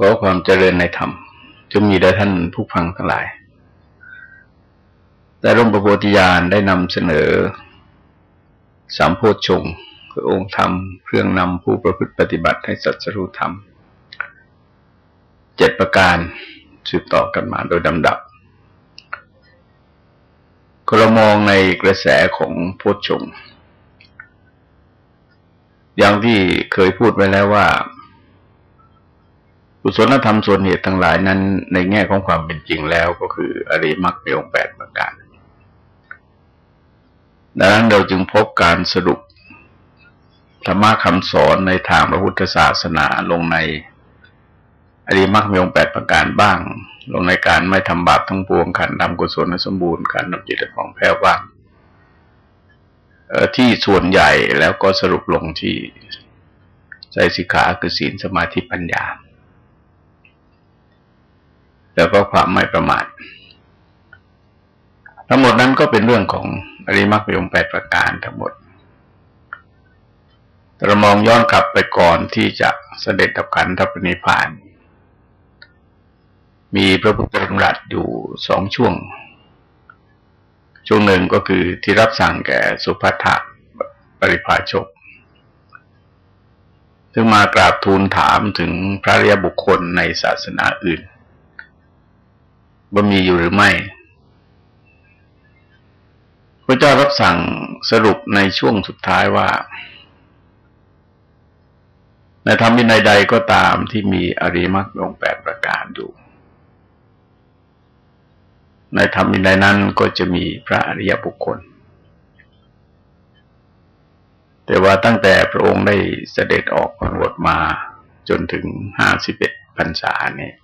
ขอความเจริญในธรรมจะมีแด่ท่านผู้ฟังทั้งหลาย แต่ร่มประโพธิญาณได้นำเสนอ สามโพชฌงคือองค์ธรรมเครื่องนำผู้ประพฤติปฏิบัติให้สัจรู้ธรรม เจ็ดประการสืบต่อกันมาโดยลำดับก็เรามองในกระแสของโพชฌงอย่างที่เคยพูดไว้แล้วว่า กุศลธรรมส่วนเหตุทั้งหลายนั้น ในแง่ของความเป็นจริงแล้วก็คืออริมักมีองค์แปดประการดังนั้นเราจึงพบการสรุปธรรมะคำสอนในทางพระพุทธศาสนาลงในอริมักมีองค์แปดประการบ้าง ลงในการไม่ทำบาปทั้งปวงขันทำกุศลสมบูรณ์การนำจิตของแพ้ว่างที่ส่วนใหญ่แล้วก็สรุปลงที่ใจสิกขาคือศีลสมาธิปัญญา แล้วก็ความไม่ประมาททั้งหมดนั้นก็เป็นเรื่องของอริมักยงแปดประการทั้งหมดเรามองย้อนกลับไปก่อนที่จะเสด็จดับขันธปณิพาน มีพระพุทธธรรมรัตอยู่สองช่วง ช่วงหนึ่งก็คือที่รับสั่งแก่สุภัทะปริภาชก ซึ่งมากราบทูลถามถึงพระเรียบุคคลในศาสนาอื่น ว่ามีอยู่หรือไม่พระเจ้ารับสั่งสรุปในช่วงสุดท้ายว่า ในธรรมวินัยใดก็ตามที่มีอริมักองแปดประการอยู่ ในธรรมวินัยนั้นก็จะมีพระอริยบุคคล แต่ว่าตั้งแต่พระองค์ได้เสด็จออกพรวดมาจนถึงห้าสิบเอ็ดพรรษาเนี่ย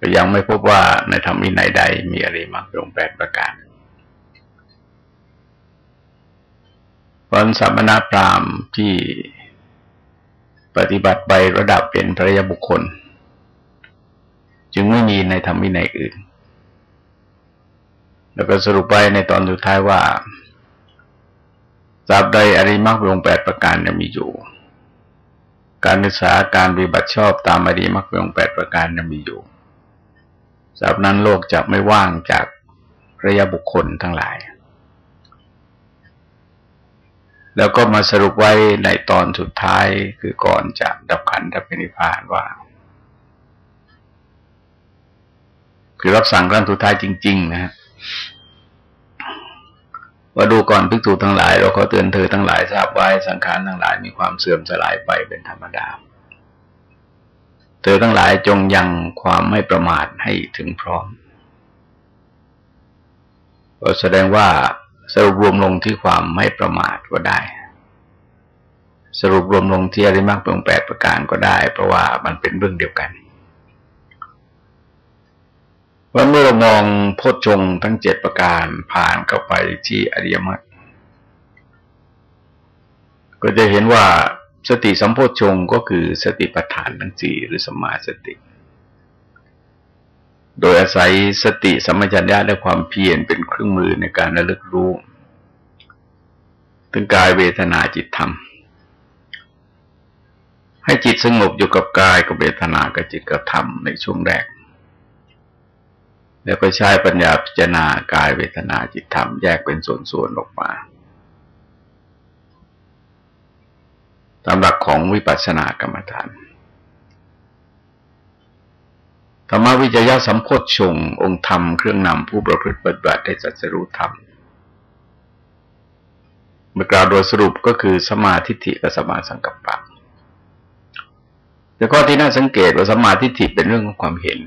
ก็ยังไม่พบว่าในธรรมวินัยใดมีอริมักองแปดประการผลสัมมนาพรามที่ปฏิบัติไประดับเป็นพระยาบุคคล จึงไม่มีในธรรมวินัยอื่น แล้วก็สรุปไปในตอนสุดท้ายว่าตราบใดอริมักองแปดประการยังมีอยู่ การศึกษาการปฏิบัติชอบตามอริมักองแปดประการยังมีอยู่ สำหรับนั้นโลกจะไม่ว่างจากระยะบุคคลทั้งหลาย แล้วก็มาสรุปไว้ในตอนสุดท้ายคือก่อนจะดับขันดับนิพพานว่า คือรับสั่งครั้นสุดท้ายจริง ๆ นะฮะว่าดูก่อนพิกษุทั้งหลาย เราขอเตือนเธอทั้งหลายทราบไว้สังขารทั้งหลายมีความเสื่อมสลายไปเป็นธรรมดา เธอทั้งหลายจงยังความไม่ประมาทให้ถึงพร้อมก็แสดงว่าสรุปรวมลงที่ความไม่ประมาทก็ได้ สรุปรวมลงที่อริมักเป็นแปดประการก็ได้ เพราะว่ามันเป็นเรื่องเดียวกันว่าเมื่อเรามองโพชฌงทั้งเจ็ดประการผ่านเข้าไปที่อริยมรรคก็จะเห็นว่า สติสัมโพชงก็คือสติปัฏฐานทั้งสี่หรือสมาสติ โดยอาศัยสติสัมปชัญญะและความเพียรเป็นเครื่องมือในการระลึกรู้ ถึงกายเวทนาจิตธรรม ให้จิตสงบอยู่กับกายกับเวทนากับจิตกับธรรมในช่วงแรก แล้วก็ใช้ปัญญาพิจารณากายเวทนาจิตธรรมแยกเป็นส่วนๆออกมา ตามหลักของวิปัสสนากรรมฐานธรรมวิจยะสัมโพธชงองค์ธรรมเครื่องนำผู้ประพฤติปฏิบัติได้จัดสรุปธรรมเมื่อกล่าวโดยสรุปก็คือสมาธิิกับสมาสังกัปปะแต่ข้อที่น่าสังเกตว่าสมาธิิเป็นเรื่องของความเห็น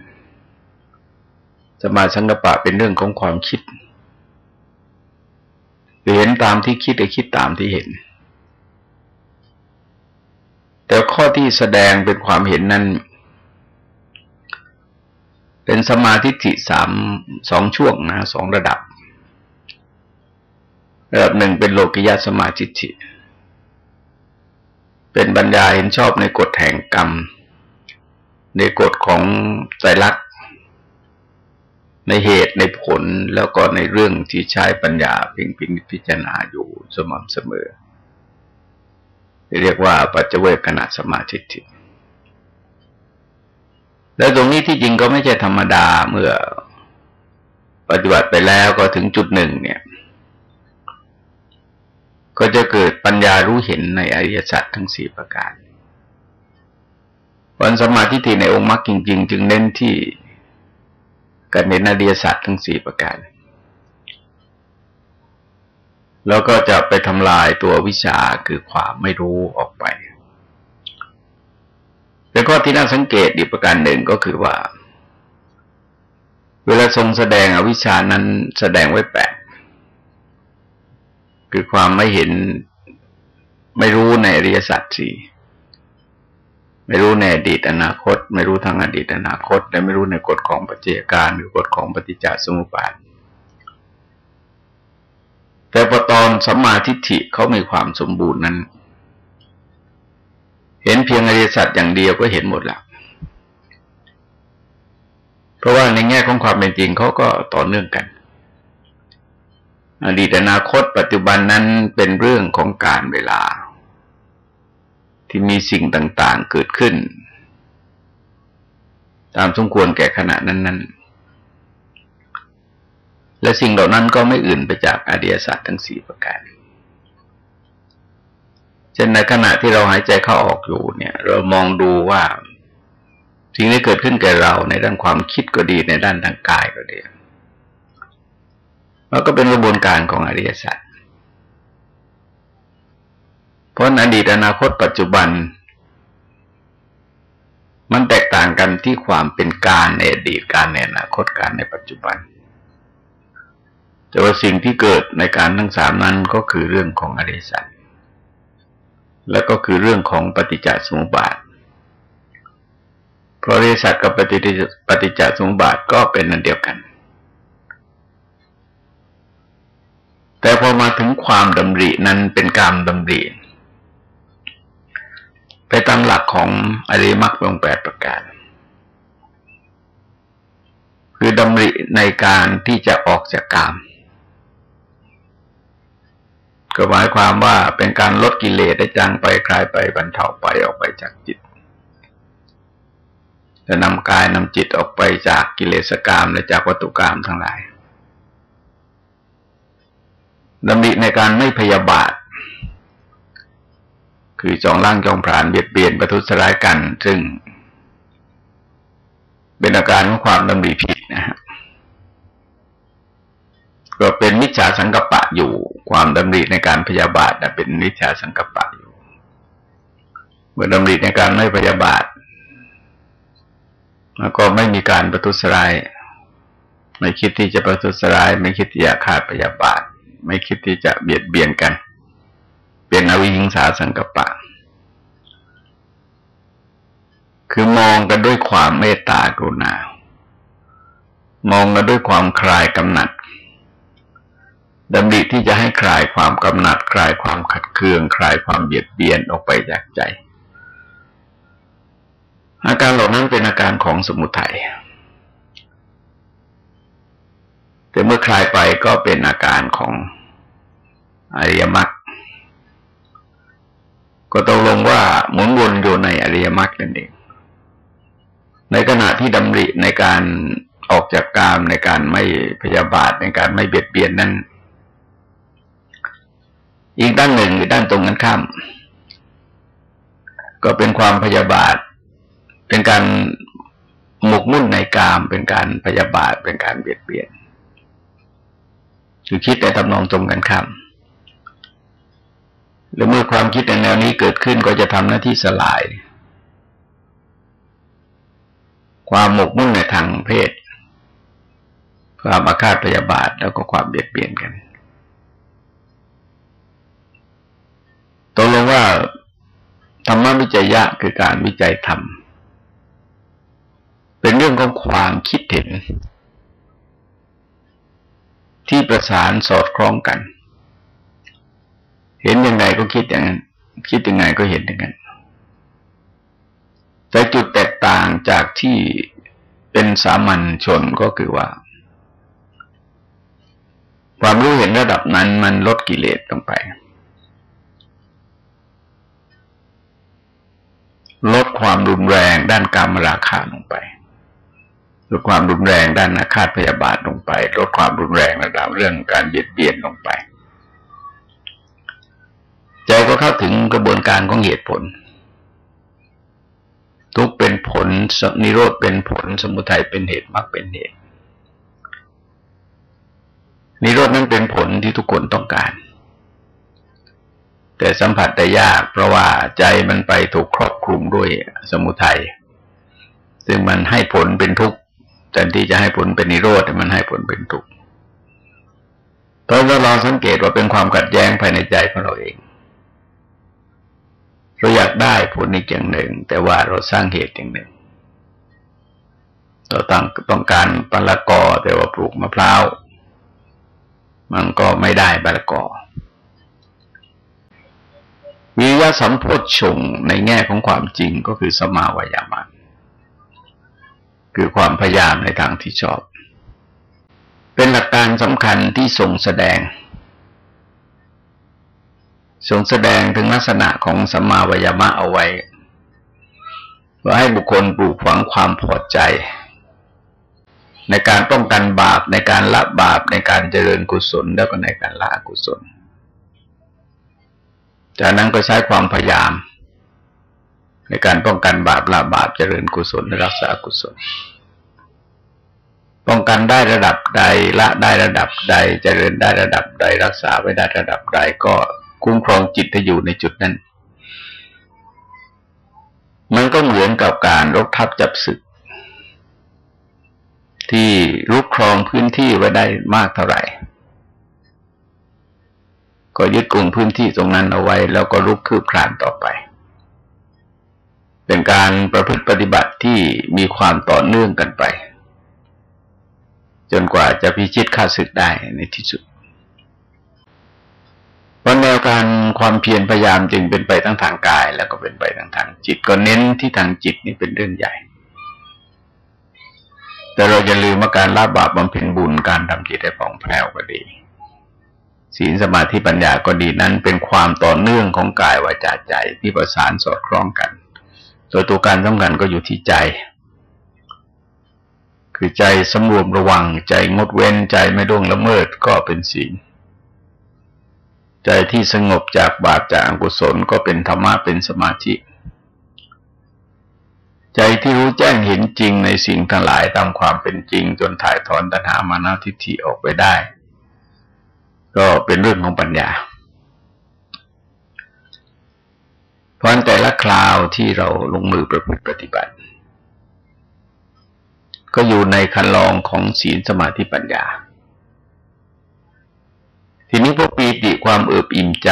สมาสังกัปปะเป็นเรื่องของความคิดเห็นตามที่คิดหรือคิดตามที่เห็น แต่ข้อที่แสดงเป็นความเห็นนั้น เป็นสมาธิิสามสองช่วงนะสองระดับ ระดับหนึ่งเป็นโลกิยาสมาธิิเป็นบรรยายเห็นชอบในกฎแห่งกรรม ในกฎของใจรักในเหตุในผลแล้วก็ในเรื่องที่ใช้ปัญญาพิงพิงพิจารณาอยู่สม่ำเสมอ เรียกว่าปัจเจเวกขณะสมาธิิแล้วตรงนี้ที่จริงก็ไม่ใช่ธรรมดาเมื่อปฏิบัติไปแล้วก็ถึงจุดหนึ่งเนี่ย ก็จะเกิดปัญญารู้เห็นในอริยสัจทั้งสี่ประการวันสมาธิในองค์มรรคจริง ๆ จึงเน้นที่การเน้นอริยสัจทั้งสี่ประการ แล้วก็จะไปทำลายตัววิชาคือความไม่รู้ออกไป แล้วก็ที่น่าสังเกตอีกประการหนึ่งก็คือว่า เวลาทรงแสดงอวิชานั้นแสดงไว้แปดคือความไม่เห็นไม่รู้ในอริยสัจสี่ไม่รู้ในอดีตอนาคต ไม่รู้ทางอดีตอนาคต และไม่รู้ในกฎของปัจจัยการหรือกฎของปฏิจจสมุปบาท แต่พอตอนสัมมาทิฏฐิเขามีความสมบูรณ์นั้น เห็นเพียงอริยสัจอย่างเดียวก็เห็นหมดแล้ว เพราะว่าในแง่ของความเป็นจริงเขาก็ต่อเนื่องกัน อดีตอนาคตปัจจุบันนั้นเป็นเรื่องของการเวลา ที่มีสิ่งต่าง ๆ เกิดขึ้น ตามสมควรแก่ขณะนั้น ๆ และสิ่งเหล่านั้นก็ไม่อื่นไปจากอริยสัจทั้งสี่ประการเช่นในขณะที่เราหายใจเข้าออกอยู่เนี่ย เรามองดูว่าสิ่งที่เกิดขึ้นแก่เราในด้านความคิดก็ดีในด้านทางกายก็ดีมันก็เป็นกระบวนการของอริยสัจเพราะอดีตอนาคตปัจจุบัน มันแตกต่างกันที่ความเป็นการในอดีตการในอนาคตการในปัจจุบัน แต่ว่าสิ่งที่เกิดในการทั้งสามนั้นก็คือเรื่องของอริสัจแล้วก็คือเรื่องของปฏิจจสมุปบาท เพราะอริสัจกับปฏิปฏิจจสมุปบาทก็เป็นนันเดียวกัน แต่พอมาถึงความดำรินั้นเป็นการดำริ ไปตามหลักของอริมักองแปดประการ คือดำริในการที่จะออกจากกาม ก็หมายความว่าเป็นการลดกิเลสได้จางไปคลายไปบรรเทาไปออกไปจากจิตจะนำกายนำจิตออกไปจากกิเลสกรรมและจากวัตถุกรรมทั้งหลายดำริในการไม่พยาบาท คือจองล่างจองผานเบียดเบียนประทุษร้ายกัน ซึ่ง เป็นอาการของความดำริผิดนะฮะ ก็เป็นมิจฉาสังกปะอยู่ ความดำริในการพยาบาทเป็นมิจฉาสังกปะอยู่ เมื่อดำริในการไม่พยาบาท แล้วก็ไม่มีการประทุษร้ายไม่คิดที่จะประทุษร้าย ไม่คิดที่จะขาดพยาบาท ไม่คิดที่จะเบียดเบียนกัน เป็นอวิหิงสาสังกปะ คือมองกันด้วยความเมตตากรุณามองกันด้วยความคลายกำหนัด ดำริที่จะให้คลายความกำหนัดคลายความขัดเคืองคลายความเบียดเบียนออกไปจากใจ อาการเหล่านั้นเป็นอาการของสมุทัยแต่เมื่อคลายไปก็เป็นอาการของอริยมรรคก็ตกลงว่าหมุนวนอยู่ในอริยมรรคนั่นเอง ในขณะที่ดำริในการออกจากกามในการไม่พยาบาทในการไม่เบียดเบียนนั้น อีกด้านหนึ่งคือด้านตรงกันข้าม ก็เป็นความพยาบาท เป็นการหมกมุ่นในกาม เป็นการพยาบาท เป็นการเบียดเบียนคือคิดในทำนองตรงกันข้ามและเมื่อความคิดในแนวนี้เกิดขึ้นก็จะทำหน้าที่สลาย ความหมกมุ่นในทางเพศ ความอาฆาตพยาบาทแล้วก็ความเบียดเบียนกัน ตกลงว่าธรรมวิจัยยะคือการวิจัยธรรม เป็นเรื่องของความคิดเห็น ที่ประสานสอดคล้องกัน เห็นยังไงก็คิดอย่างนั้น คิดยังไงก็เห็นอย่างนั้น แต่จุดแตกต่างจากที่เป็นสามัญชนก็คือว่า ความรู้เห็นระดับนั้นมันลดกิเลสลงไป ลดความรุนแรงด้านกรรมราคาลงไปลดความรุนแรงด้านอาฆาตพยาบาทลงไป ลดความรุนแรงระดับเรื่องการเบียดเบียนลงไปใจก็เข้าถึงกระบวนการของเหตุผล ทุกเป็นผลนิโรธเป็นผล สมุทัยเป็นเหตุมรรคเป็นเหตุนิโรธนั้นเป็นผลที่ทุกคนต้องการ แต่สัมผัสได้ยาก เพราะว่าใจมันไปถูกครอบคลุมด้วยสมุทัยซึ่งมันให้ผลเป็นทุกข์แทนที่จะให้ผลเป็นนิโรธมันให้ผลเป็นทุกข์ตอนเราลองสังเกตว่าเป็นความขัดแย้งภายในใจของเราเองเราอยากได้ผลอีกอย่างหนึ่ง แต่ว่าเราสร้างเหตุอย่างหนึ่งเราต้องต้องการปละกอแต่ว่าปลูกมะพร้าวมันก็ไม่ได้บละกอ วิยาสัมโพชฌงในแง่ของความจริงก็คือสมาวายามะคือความพยายามในทางที่ชอบ เป็นหลักการสำคัญที่ทรงแสดง ทรงแสดงถึงลักษณะของสัมมาวายามะเอาไว้ว่าให้บุคคลปลูกฝังความพอใจ ในการป้องกันบาปในการละบาปในการเจริญกุศลแล้วก็ในการละอกุศล จากนั้นก็ใช้ความพยายาม ในการป้องกันบาปละบาปเจริญกุศลและรักษากุศล ป้องกันได้ระดับใดละได้ระดับใดเจริญได้ระดับใด รักษาไว้ได้ระดับใดก็คุ้มครองจิตให้อยู่ในจุดนั้น มันก็เหมือนกับการรบทับจับศึก ที่รุกครองพื้นที่ไว้ได้มากเท่าไหร่ ก็ยึดกลุ่มพื้นที่ตรงนั้นเอาไว้ แล้วก็ลุกคืบคลานต่อไป เป็นการประพฤติปฏิบัติที่มีความต่อเนื่องกันไป จนกว่าจะพิชิตข้าศึกได้ในที่สุดเพราะแนวการความเพียรพยายามจึงเป็นไปทั้งทางกาย แล้วก็เป็นไปทั้งทางจิต ก็เน้นที่ทางจิตนี่เป็นเรื่องใหญ่ แต่เราจะลืมว่าการละบาปบำเพ็ญบุญการทำจิตให้ผ่องแผ้วก็ดี ศีลสมาธิปัญญาก็ดีนั้นเป็นความต่อเนื่องของกายวาจาใจที่ประสานสอดคล้องกัน โดยตัวการสำคัญก็อยู่ที่ใจ คือใจสำรวมระวังใจงดเว้นใจไม่ล่วงละเมิดก็เป็นศีล ใจที่สงบจากบาปจากอกุศลก็เป็นธรรมะเป็นสมาธิ ใจที่รู้แจ้งเห็นจริงในสิ่งทั้งหลายตามความเป็นจริง จนถ่ายถอนตัณหามานาทิฏฐิออกไปได้ ก็เป็นเรื่องของปัญญา เพราะแต่ละคราวที่เราลงมือประพฤติปฏิบัติ ก็อยู่ในคันลองของศีลสมาธิปัญญา ทีนี้พวกปีติความเอิบอิ่มใจ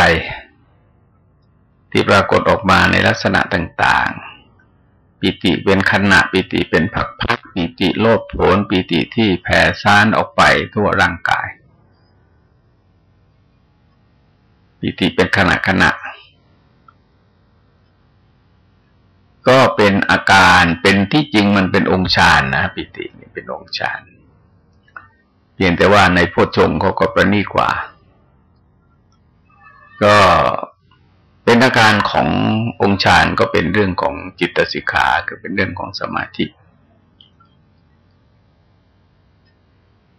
ที่ปรากฏออกมาในลักษณะต่าง ๆ ปิติเป็นขณะปิติเป็นผักพักปิติโลดโผนปิติที่แผ่ซ่านออกไปทั่วร่างกาย ปิติเป็นขณะขณะ ก็เป็นอาการเป็นที่จริงมันเป็นองค์ฌานนะปิติเป็นองค์ฌานเพียงแต่ว่าในโพชฌงเขาก็ประณีกว่า ก็เป็นอาการขององค์ฌานก็เป็นเรื่องของจิตสิกขาคือเป็นเรื่องของสมาธิ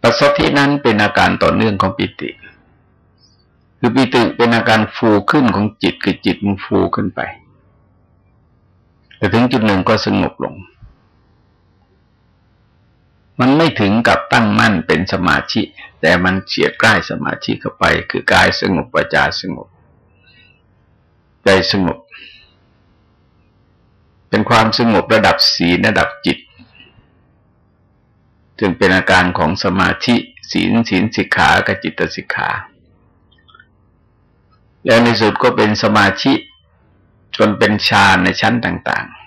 ปัสสธินั้นเป็นอาการต่อเนื่องของปิติ คือปิติเป็นอาการฟูขึ้นของจิตคือจิตมันฟูขึ้นไป แต่ถึงจุดหนึ่งก็สงบลง มันไม่ถึงกับตั้งมั่นเป็นสมาธิ แต่มันเฉียดใกล้สมาธิเข้าไป คือกายสงบปัจจาสงบ ใจสงบ เป็นความสงบระดับศีระดับจิตจึงเป็นอาการของสมาธิศีลศีลสิกขากับจิตสิกขา แล้วในสุดก็เป็นสมาธิจนเป็นฌานในชั้นต่างๆ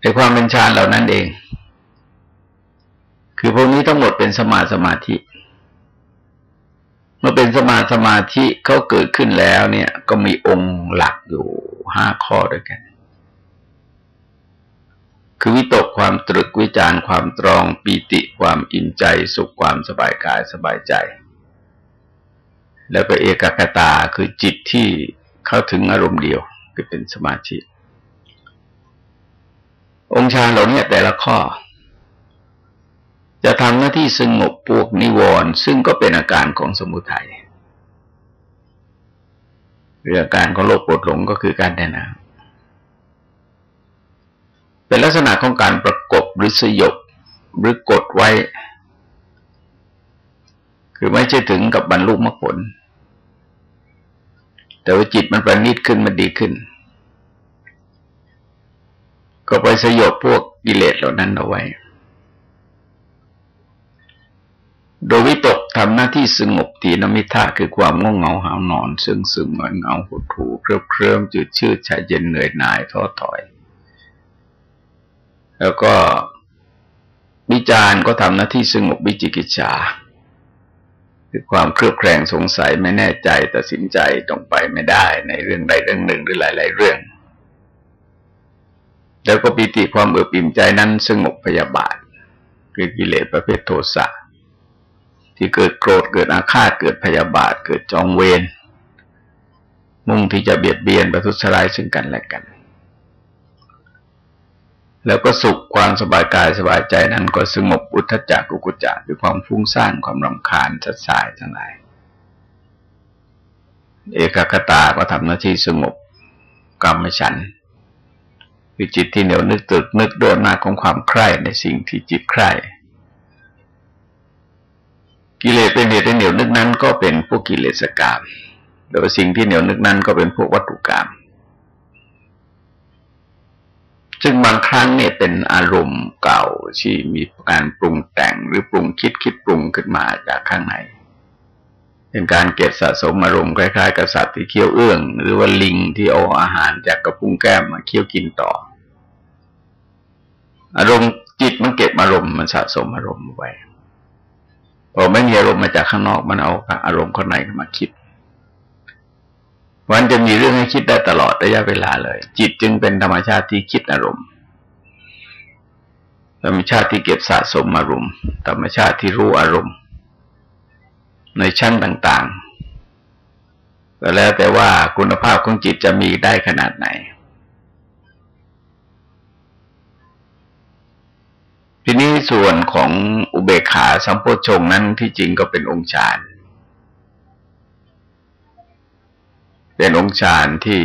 ในความเป็นฌานเหล่านั้นเอง คือพวกนี้ทั้งหมดเป็นสมาสมาธิ เมื่อเป็นสมาสมาธิเขาเกิดขึ้นแล้วเนี่ย ก็มีองค์หลักอยู่ห้าข้อด้วยกัน คือวิตกความตรึกวิจารความตรองปีติความอิ่มใจ สุขความสบายกายสบายใจ แล้วก็เอกกตาคือจิตที่เข้าถึงอารมณ์เดียวคือเป็นสมาธิองค์ฌานเหล่านี้แต่ละข้อ จะทำหน้าที่สงบพวกนิวรณ์ซึ่งก็เป็นอาการของสมุทัยเรื่องการของโลภปวดหลงก็คือการแน่นาเป็นลักษณะของการประกบหรือสยบหรือกดไว้ คือไม่ใช่ถึงกับบรรลุมรรคผล แต่ว่าจิตมันประณีตขึ้นมันดีขึ้น ก็ไปสยบพวกกิเลสเหล่านั้นเอาไว้ โดยวิตกทำหน้าที่สงบตีนมิทาคือความง่วงเหงาหาวนอน ซึ่งซึมเหมือนเงาหดถูเครือบเคลิ้มจืดชืดชายเย็นเหนื่อยหน่ายท้อถอย แล้วก็วิจารณ์ก็ทำหน้าที่สงบวิจิกิจฉา คือความเครือบแคลงสงสัยไม่แน่ใจตัดสินใจตรงไปไม่ได้ในเรื่องใดเรื่องหนึ่งหรือหลาย ๆ เรื่อง แล้วก็ปิติความเอืบอิ่มใจนั้นสงบพยาบาท คือกิเลสประเภทโทสะที่เกิดโกรธเกิดอาฆาตเกิดพยาบาท เกิดจองเวรมุ่งที่จะเบียดเบียนประทุษร้ายซึ่งกันและกัน แล้วก็สุขความสบายกายสบายใจนั้นก็สงบอุทจักกุกุจักคือความฟุ้งซ่านความรำคาญชัดสายทั้งหลาย เอกคตาก็ทำหน้าที่สงบกรรมฉันคือจิตที่เหนียวนึกตึกนึกโดนมาของความใคร่ในสิ่งที่จิตใคร่กิเลสเป็นเหตุให้เหนียวนึกนั้นก็เป็นพวกกิเลสกรรมโดยสิ่งที่เหนียวนึกนั้นก็เป็นพวกวัตถุกรรม ซึ่งบางครั้งเนี่ยเป็นอารมณ์เก่าที่มีการปรุงแต่งหรือปรุงคิดคิดปรุงขึ้นมาจากข้างในเป็นการเก็บสะสมอารมณ์คล้ายๆกับสัตว์ที่เคี้ยวเอื้อง หรือว่าลิงที่เอาอาหารจากกระพุ้งแก้มมาเคี้ยวกินต่อ อารมณ์จิตมันเก็บอารมณ์มันสะสมอารมณ์ไว้พอไม่มีอารมณ์มาจากข้างนอกมันเอาอารมณ์ข้างในมาคิด มันจะมีเรื่องให้คิดได้ตลอดระยะเวลาเลย จิตจึงเป็นธรรมชาติที่คิดอารมณ์ ธรรมชาติที่เก็บสะสมอารมณ์ ธรรมชาติที่รู้อารมณ์ ในชั้นต่างๆก็แล้วแต่ว่าคุณภาพของจิตจะมีได้ขนาดไหน ทีนี้ส่วนของอุเบกขาสัมโพชงนั้นที่จริงก็เป็นองค์ฌาน เป็นองค์ฌานที่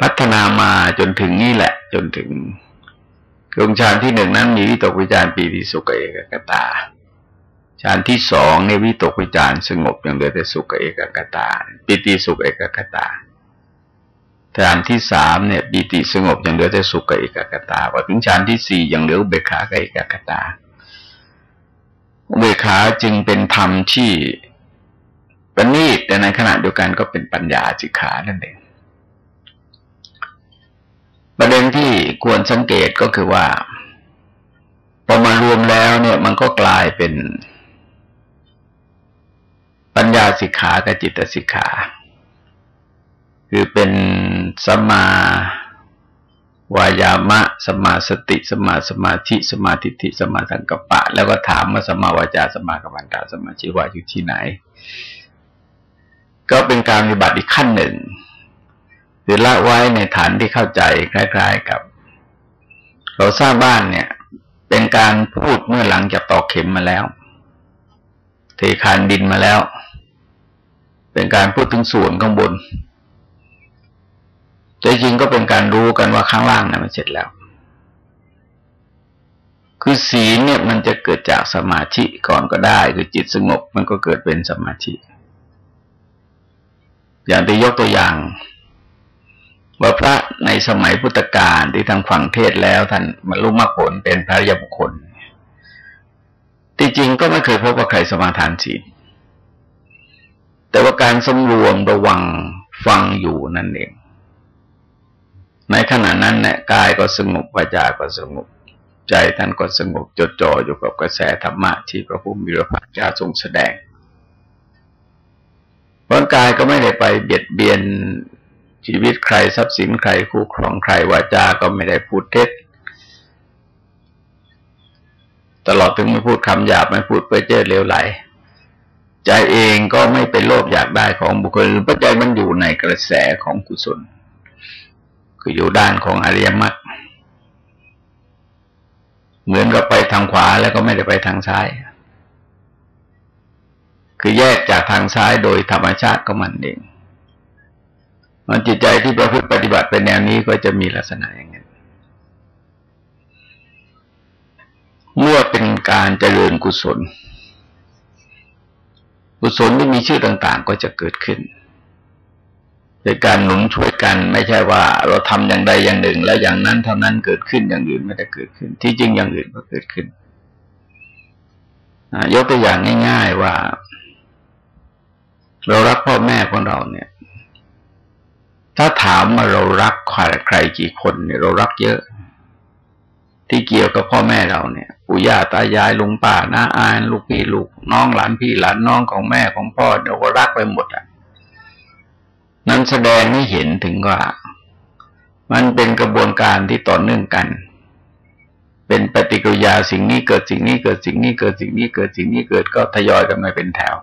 พัฒนามาจนถึงนี่แหละ จนถึงองค์ฌานที่หนึ่งนั้นมีวิตกวิจารปีติสุขเอกกตาฌานที่สองในวิตกวิจารสงบอย่างเหลือแต่สุขเอกกตาปีติสุขเอกกตาฌานที่สามเนี่ยปีติสงบอย่างเหลือแต่สุขเอกกตาพอถึงฌานที่สี่อย่างเหลือเบขาเอกกตาเบขาจึงเป็นธรรมที่ ประณีตแต่ในขณะเดียวกันก็เป็นปัญญาจิขานั่นเองประเด็นที่ควรสังเกตก็คือว่าพอมารวมแล้วเนี่ยมันก็กลายเป็น ปัญญาสิกขากับจิตสิกขา คือเป็นสมาวายามะสมาสติ สมาสมาธิ สมาธิิสมาสังกปะ แล้วก็ถามว่าสมาวาจาสมากัมมันตาสมาชิวาอยู่ที่ไหน ก็เป็นการปฏิบัติอีกขั้นหนึ่งคือละไว้ในฐานที่เข้าใจคล้าย ๆกับ เราสร้างบ้านเนี่ย เป็นการพูดเมื่อหลังจากตอกเข็มมาแล้วเทคานดินมาแล้ว เป็นการพูดถึงส่วนข้างบนใจจริงก็เป็นการรู้กันว่าข้างล่างนะ่ะมันเสร็จแล้ว คือศีลเนี่ยมันจะเกิดจากสมาธิก่อนก็ได้ คือจิตสงบมันก็เกิดเป็นสมาธิ อย่างที่ยกตัวอย่าง ว่าพระในสมัยพุทธกาลที่ทางฝั่งเทศแล้วท่านบรรลุมรรคผลเป็นพระยบุคคลที่จริงก็ไม่เคยพบว่าใครสมาทานศีลแต่ว่าการสำรวมระวังฟังอยู่นั่นเอง ในขณะนั้นเนี่ยกายก็สงบวาจาก็สงบใจท่านก็สงบจดจ่ออยู่กับกระแสธรรมะที่พระพุทธมีพระภาคเจ้าทรงแสดง ร่างกายก็ไม่ได้ไปเบียดเบียนชีวิตใครทรัพย์สินใครคู่ครองใครวาจาก็ไม่ได้พูดเท็จตลอดถึงไม่พูดคำหยาบไม่พูดเพื่อเจ้อเลวไหล ใจเองก็ไม่เป็นโลภอยากได้ของบุคคลเพราะใจมันอยู่ในกระแสของกุศล คืคืออยู่ด้านของอริยมรรคเหมือนกับไปทางขวาแล้วก็ไม่ได้ไปทางซ้าย คือแยกจากทางซ้ายโดยธรรมชาติก็มันเอง มันจิตใจที่ประพฤติปฏิบัติเป็นแนวนี้ก็จะมีลักษณะอย่างนี้เมื่อเป็นการเจริญกุศล กุศลที่มีชื่อต่างๆ ก็จะเกิดขึ้นเป็นการหนุนช่วยกัน ไม่ใช่ว่าเราทำอย่างใดอย่างหนึ่ง แล้วอย่างนั้นเท่านั้นเกิดขึ้นอย่างอื่นไม่ได้เกิดขึ้น ที่จริงอย่างอื่นก็เกิดขึ้นยกตัวอย่างง่าย ๆว่า เรารักพ่อแม่ของเราเนี่ย ถ้าถามว่าเรารักใครใครกี่คนเนี่ยเรารักเยอะ ที่เกี่ยวกับพ่อแม่เราเนี่ยปู่ย่าตายายลุงป้าน้าอานลูกพี่ลูกน้องหลานพี่หลานน้องของแม่ของพ่อเราก็รักไปหมดอะนั้นแสดงให้เห็นถึงว่า มันเป็นกระบวนการที่ต่อเนื่องกัน เป็นปฏิกิริยาสิ่งนี้เกิดสิ่งนี้เกิดสิ่งนี้เกิดสิ่งนี้เกิดสิ่งนี้เกิดก็ทยอยกันมาเป็นแถว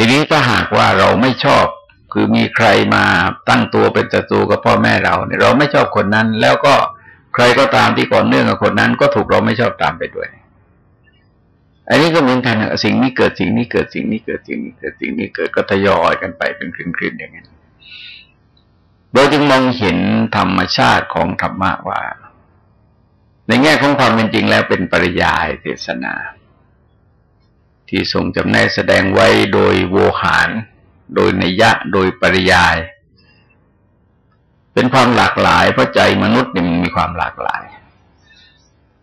ทีนี้ถ้าหากว่าเราไม่ชอบ คือมีใครมาตั้งตัวเป็นศัตรูกับพ่อแม่เราเนี่ยเราไม่ชอบคนนั้น แล้วก็ใครก็ตามที่ก่อนเนื่องกับคนนั้น ก็ถูกเราไม่ชอบตามไปด้วย อันนี้ก็เหมือนกันสิ่งนี้เกิดสิ่งนี้เกิดสิ่งนี้เกิดสิ่งนี้เกิดสิ่งนี้เกิดก็ทยอยกันไปเป็นคลื่นๆอย่างนี้โดยจึงมองเห็นธรรมชาติของธรรมะว่า ในแง่ของความเป็นจริงแล้วเป็นปริยายเทศนา ที่ทรงจำแนกแสดงไว้โดยโวหาร โดยนัยะโดยปริยาย เป็นความหลากหลาย เพราะใจมนุษย์นี่มันมีความหลากหลาย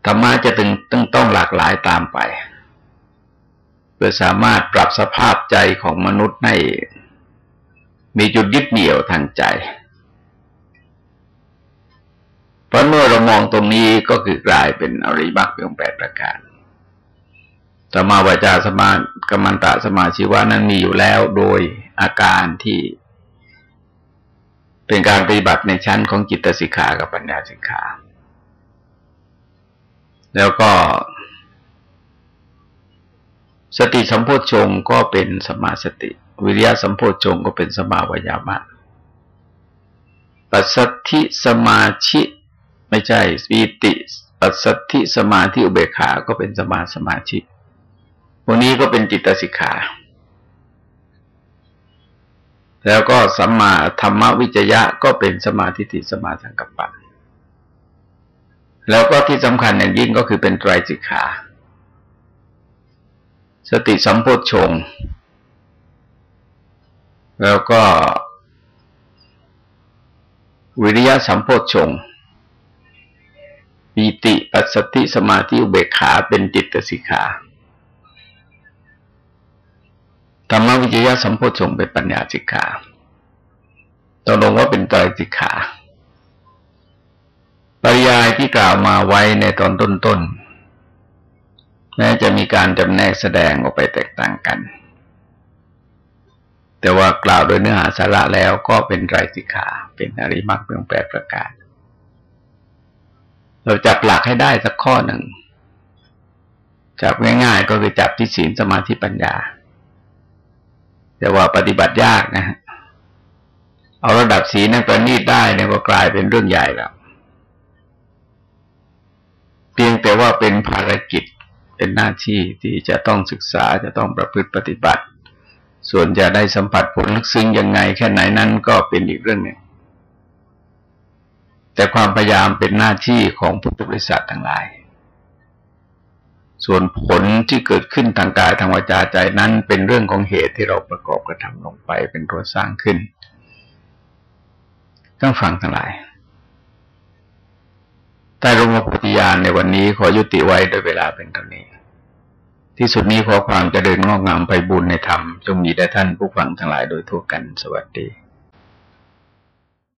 ธรรมะจะตึงต้องต้องหลากหลายตามไป เพื่อสามารถปรับสภาพใจของมนุษย์ให้มีจุดยึดเหนี่ยวทางใจ เพราะเมื่อเรามองตรงนี้ก็คือกลายเป็นอริบักเพียงแปดประการ สมาวาจาสมากรรมันตะสมาชีวานั้นมีอยู่แล้วโดยอาการที่ เป็นการปฏิบัติในชั้นของจิตสิกขากับปัญญาสิกขา แล้วก็ สติสัมโพชฌงก็เป็นสมาสติ วิริยะสัมโพชฌงก็เป็นสมาวยามะปัสสัทธิสมาชิ ไม่ใช่ปีติ ปัสสัทธิสมาธิอุเบกขา ก็เป็นสมาสมาชิ วกนี้ก็เป็นจิตสิกขา แล้วก็สัมมาธรรมวิจยะก็เป็นสมาธิิสมาสังกัปปะแล้วก็ที่สำคัญอย่างยิ่งก็คือเป็นไตรสิกขา สติสัมโพชฌงแล้วก็ วิริยะสัมโพชฌงปีติปัสสติสมาธิอุเบกขาเป็นจิตสิกขา ธรรมวิจยะสัมโพชงเป็นปัญญาสิกขาตกลงว่าเป็นไตรสิกขาปริยายที่กล่าวมาไว้ในตอนต้นๆแม้จะมีการจำแนกแสดงออกไปแตกต่างกัน แต่ว่ากล่าวโดยเนื้อหาสาระแล้วก็เป็นไตรสิกขาเป็นอริมักเป็นแปดประการ เราจับหลักให้ได้สักข้อหนึ่งจับง่ายๆก็คือจับที่ศีลสมาธิปัญญา แต่ว่าปฏิบัติยากนะเอาระดับสีนั้นประณีตได้เนี่ยก็กลายเป็นเรื่องใหญ่แล้ว เพียงแต่ว่าเป็นภารกิจเป็นหน้าที่ที่จะต้องศึกษาจะต้องประพฤติปฏิบัติ ส่วนจะได้สัมผัสผลลึกซึ้งยังไง แค่ไหนนั้นก็เป็นอีกเรื่องหนึ่งแต่ความพยายามเป็นหน้าที่ของพุทธบริษัททั้งหลาย ส่วนผลที่เกิดขึ้นทางกายทางวาจาใจนั้น เป็นเรื่องของเหตุที่เราประกอบกระทำลงไปเป็นตัวสร้างขึ้นต้องฟังทั้งหลายแต่รมปฏิญาณในวันนี้ขอยุติไว้โดยเวลาเป็นเท่านี้ ที่สุดนี้ขอความจะเดินงอกงามไปบุญในธรรมจงมีแด่ท่านผู้ฟังทั้งหลายโดยทั่วกันสวัสดี